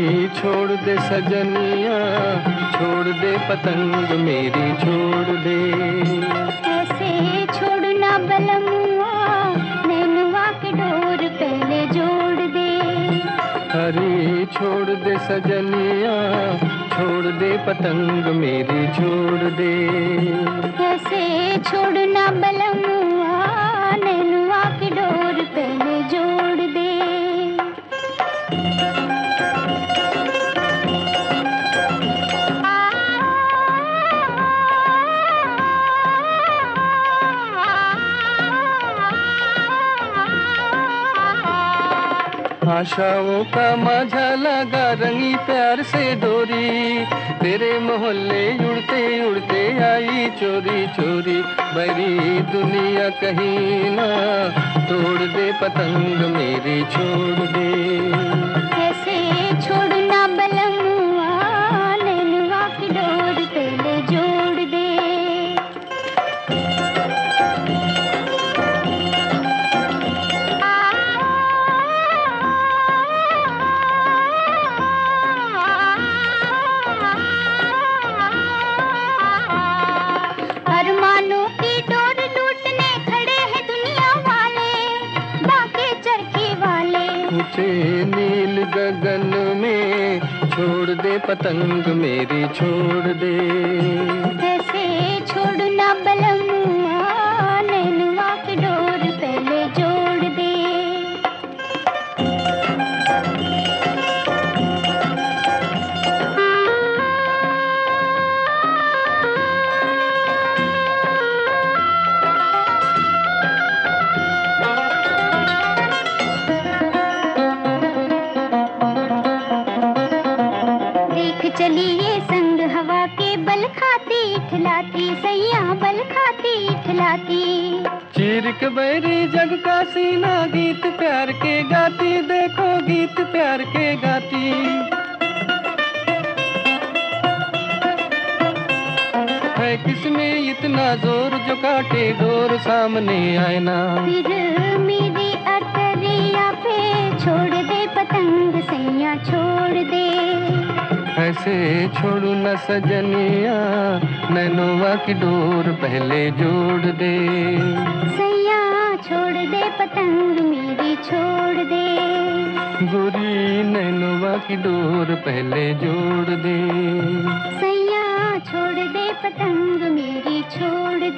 छोड़ दे सजनिया छोड़ दे पतंग मेरी छोड़ दे। ऐसे छोड़ना बलमुआ नैनुआ के डोर पहले जोड़ दे। हरी छोड़ दे सजनिया छोड़ दे पतंग मेरी छोड़ दे। आशाओं का मज़ा लगा रंगी प्यार से डोरी। तेरे मोहल्ले उड़ते उड़ते आई चोरी चोरी। बड़ी दुनिया कहीं ना, तोड़ दे पतंग मेरी, छोड़ दे। गगन में छोड़ दे पतंग मेरी छोड़ दे। चलिए संग हवा के बल खाती ठिलाती सैया बल खाती ठिलाती चीर के बैरी जग का सीना गीत प्यार के गाती देखो गीत प्यार के गाती। है किसमें इतना ज़ोर जो काटे डोर सामने आए ना। फिर मेरी अटरिया पे छोड़ दे पतंग सैया छोड़ दे ऐसे छोड़ू न सजनिया नैनोवा की डोर पहले जोड़ दे। सैया छोड़ दे पतंग मेरी छोड़ दे। गोरी नैनोवा की डोर पहले जोड़ दे। सैया छोड़ दे पतंग मेरी छोड़